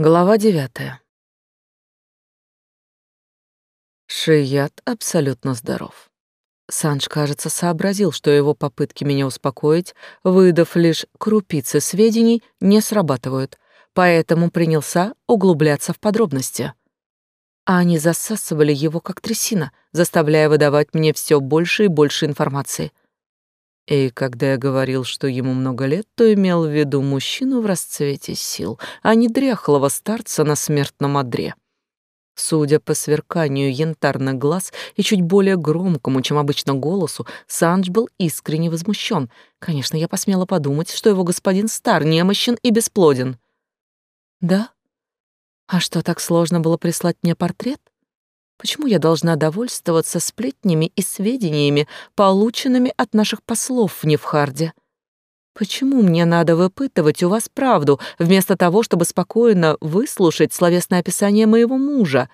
Глава девятая. Шият абсолютно здоров. Санж, кажется, сообразил, что его попытки меня успокоить, выдав лишь крупицы сведений, не срабатывают, поэтому принялся углубляться в подробности. А они засасывали его как трясина, заставляя выдавать мне все больше и больше информации — и когда я говорил, что ему много лет, то имел в виду мужчину в расцвете сил, а не дряхлого старца на смертном одре. Судя по сверканию янтарных глаз и чуть более громкому, чем обычно, голосу, Санж был искренне возмущен. Конечно, я посмела подумать, что его господин стар, немощен и бесплоден. «Да? А что, так сложно было прислать мне портрет?» Почему я должна довольствоваться сплетнями и сведениями, полученными от наших послов в Невхарде? Почему мне надо выпытывать у вас правду, вместо того, чтобы спокойно выслушать словесное описание моего мужа,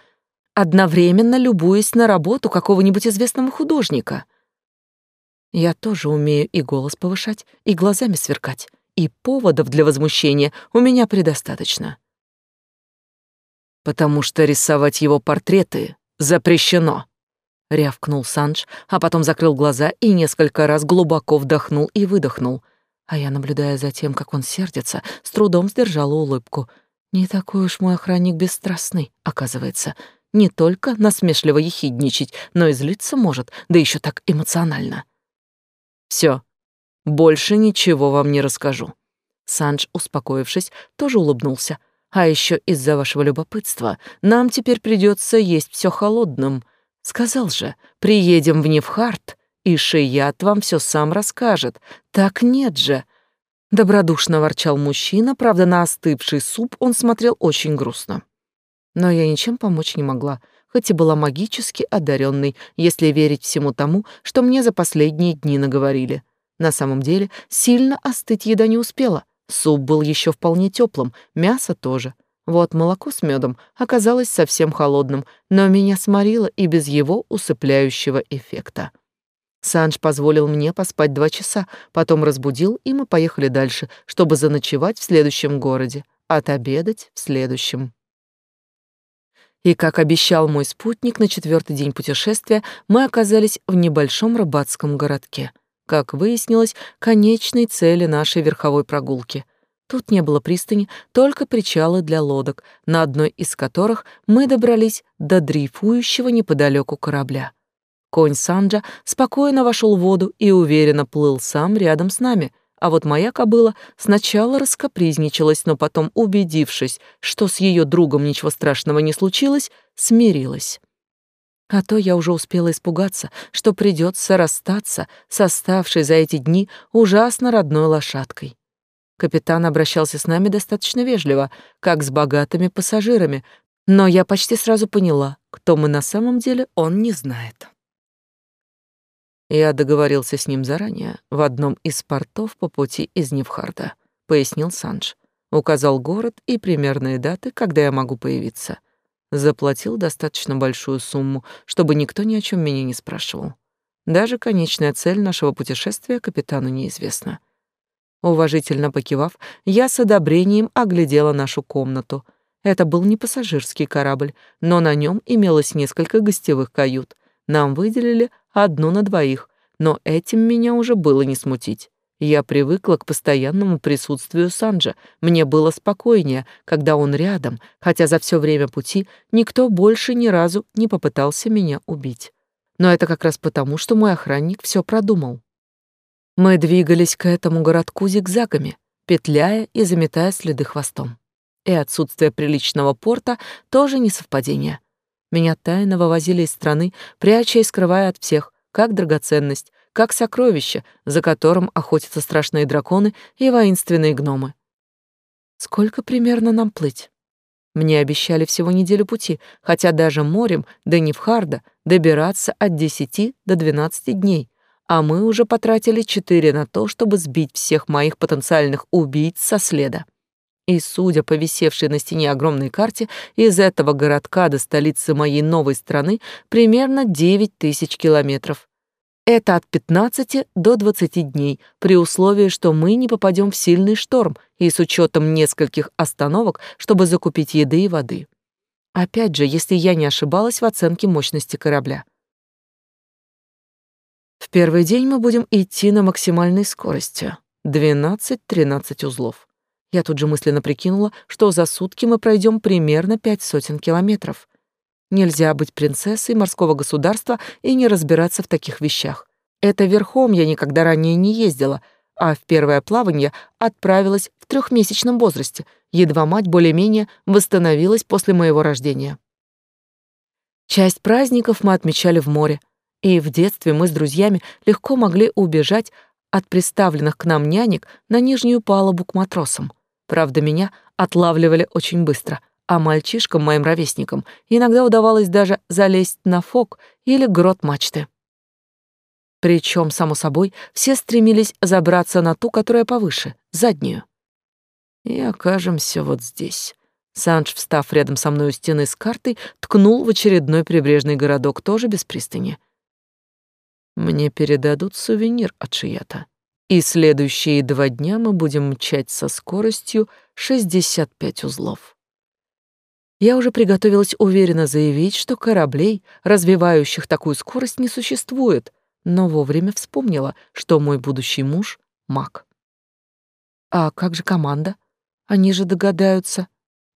одновременно любуясь на работу какого-нибудь известного художника? Я тоже умею и голос повышать, и глазами сверкать, и поводов для возмущения у меня предостаточно. Потому что рисовать его портреты запрещено!» — рявкнул Санж, а потом закрыл глаза и несколько раз глубоко вдохнул и выдохнул. А я, наблюдая за тем, как он сердится, с трудом сдержала улыбку. Не такой уж мой охранник бесстрастный, оказывается. Не только насмешливо ехидничать, но и злиться может, да еще так эмоционально. Все, больше ничего вам не расскажу. Санж, успокоившись, тоже улыбнулся, а еще из-за вашего любопытства нам теперь придется есть все холодным. Сказал же, приедем в Невхарт, и Шият вам все сам расскажет. Так нет же. Добродушно ворчал мужчина, правда, на остывший суп он смотрел очень грустно. Но я ничем помочь не могла, хоть и была магически одаренной, если верить всему тому, что мне за последние дни наговорили. На самом деле, сильно остыть еда не успела — Суп был еще вполне теплым, мясо тоже. Вот молоко с медом оказалось совсем холодным, но меня сморило и без его усыпляющего эффекта. Санж позволил мне поспать два часа, потом разбудил, и мы поехали дальше, чтобы заночевать в следующем городе, отобедать в следующем. И, как обещал мой спутник, на четвертый день путешествия мы оказались в небольшом рыбацком городке — как выяснилось, конечной цели нашей верховой прогулки. Тут не было пристани, только причалы для лодок, на одной из которых мы добрались до дрейфующего неподалеку корабля. Конь Санджа спокойно вошел в воду и уверенно плыл сам рядом с нами, а вот моя кобыла сначала раскопризничалась, но потом, убедившись, что с ее другом ничего страшного не случилось, смирилась. А то я уже успела испугаться, что придется расстаться с оставшей за эти дни ужасно родной лошадкой. Капитан обращался с нами достаточно вежливо, как с богатыми пассажирами, но я почти сразу поняла, кто мы на самом деле, он не знает. Я договорился с ним заранее в одном из портов по пути из Невхарда, пояснил Санж. Указал город и примерные даты, когда я могу появиться. Заплатил достаточно большую сумму, чтобы никто ни о чем меня не спрашивал. Даже конечная цель нашего путешествия капитану неизвестна. Уважительно покивав, я с одобрением оглядела нашу комнату. Это был не пассажирский корабль, но на нем имелось несколько гостевых кают. Нам выделили одну на двоих, но этим меня уже было не смутить. Я привыкла к постоянному присутствию Санджа. Мне было спокойнее, когда он рядом, хотя за все время пути никто больше ни разу не попытался меня убить. Но это как раз потому, что мой охранник все продумал. Мы двигались к этому городку зигзагами, петляя и заметая следы хвостом. И отсутствие приличного порта тоже не совпадение. Меня тайно вывозили из страны, пряча и скрывая от всех, как драгоценность, как сокровище, за которым охотятся страшные драконы и воинственные гномы. Сколько примерно нам плыть? Мне обещали всего неделю пути, хотя даже морем до Невхарда добираться от 10 до 12 дней, а мы уже потратили 4 на то, чтобы сбить всех моих потенциальных убийц со следа. И, судя по висевшей на стене огромной карте, из этого городка до столицы моей новой страны примерно 9 тысяч километров. Это от 15 до 20 дней, при условии, что мы не попадем в сильный шторм и с учетом нескольких остановок, чтобы закупить еды и воды. Опять же, если я не ошибалась в оценке мощности корабля. В первый день мы будем идти на максимальной скорости — 12-13 узлов. Я тут же мысленно прикинула, что за сутки мы пройдем примерно пять сотен километров. Нельзя быть принцессой морского государства и не разбираться в таких вещах. Это верхом я никогда ранее не ездила, а в первое плавание отправилась в трехмесячном возрасте, едва мать более-менее восстановилась после моего рождения. Часть праздников мы отмечали в море, и в детстве мы с друзьями легко могли убежать от приставленных к нам нянек на нижнюю палубу к матросам. Правда, меня отлавливали очень быстро, а мальчишкам, моим ровесникам, иногда удавалось даже залезть на фок или грот мачты. Причем, само собой, все стремились забраться на ту, которая повыше, заднюю. И окажемся вот здесь. Санж, встав рядом со мной у стены с картой, ткнул в очередной прибрежный городок, тоже без пристани. Мне передадут сувенир от Шията и следующие два дня мы будем мчать со скоростью 65 узлов. Я уже приготовилась уверенно заявить, что кораблей, развивающих такую скорость, не существует, но вовремя вспомнила, что мой будущий муж — маг. «А как же команда? Они же догадаются».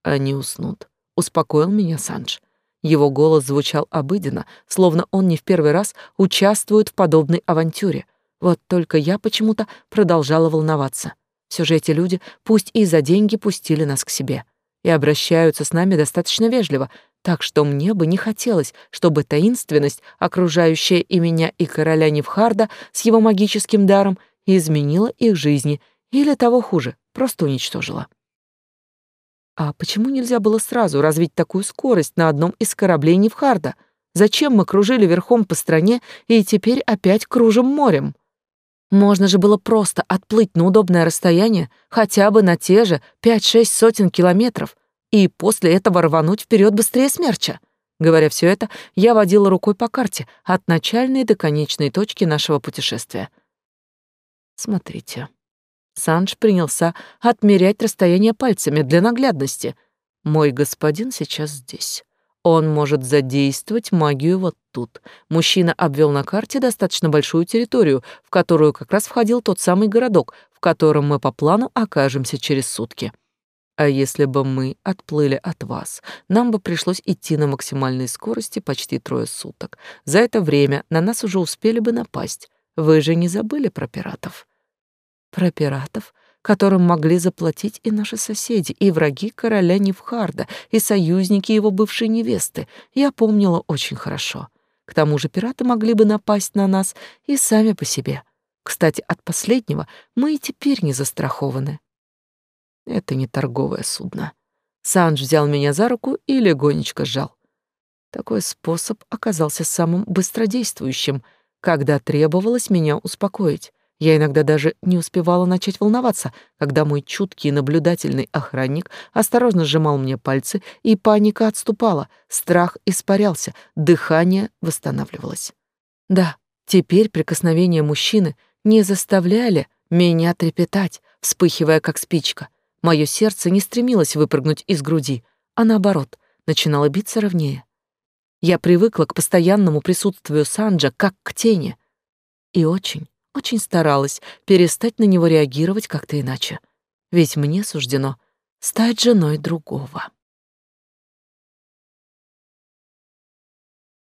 «Они уснут», — успокоил меня Санж. Его голос звучал обыденно, словно он не в первый раз участвует в подобной авантюре — вот только я почему-то продолжала волноваться. Все же эти люди, пусть и за деньги, пустили нас к себе. И обращаются с нами достаточно вежливо, так что мне бы не хотелось, чтобы таинственность, окружающая и меня, и короля Невхарда с его магическим даром, изменила их жизни, или того хуже, просто уничтожила. А почему нельзя было сразу развить такую скорость на одном из кораблей Невхарда? Зачем мы кружили верхом по стране и теперь опять кружим морем? Можно же было просто отплыть на удобное расстояние, хотя бы на те же пять-шесть сотен километров, и после этого рвануть вперед быстрее смерча. Говоря все это, я водила рукой по карте от начальной до конечной точки нашего путешествия. Смотрите. Санж принялся отмерять расстояние пальцами для наглядности. Мой господин сейчас здесь. Он может задействовать магию вот тут. Мужчина обвел на карте достаточно большую территорию, в которую как раз входил тот самый городок, в котором мы по плану окажемся через сутки. А если бы мы отплыли от вас, нам бы пришлось идти на максимальной скорости почти трое суток. За это время на нас уже успели бы напасть. Вы же не забыли про пиратов? Про пиратов? Которым могли заплатить и наши соседи, и враги короля Невхарда, и союзники его бывшей невесты. Я помнила очень хорошо. К тому же пираты могли бы напасть на нас и сами по себе. Кстати, от последнего мы и теперь не застрахованы. Это не торговое судно. Санж взял меня за руку и легонечко сжал. Такой способ оказался самым быстродействующим, когда требовалось меня успокоить. Я иногда даже не успевала начать волноваться, когда мой чуткий наблюдательный охранник осторожно сжимал мне пальцы, и паника отступала, страх испарялся, дыхание восстанавливалось. Да, теперь прикосновения мужчины не заставляли меня трепетать, вспыхивая как спичка. Мое сердце не стремилось выпрыгнуть из груди, а наоборот, начинало биться ровнее. Я привыкла к постоянному присутствию Санджа как к тени. И очень, очень старалась перестать на него реагировать как-то иначе. Ведь мне суждено стать женой другого.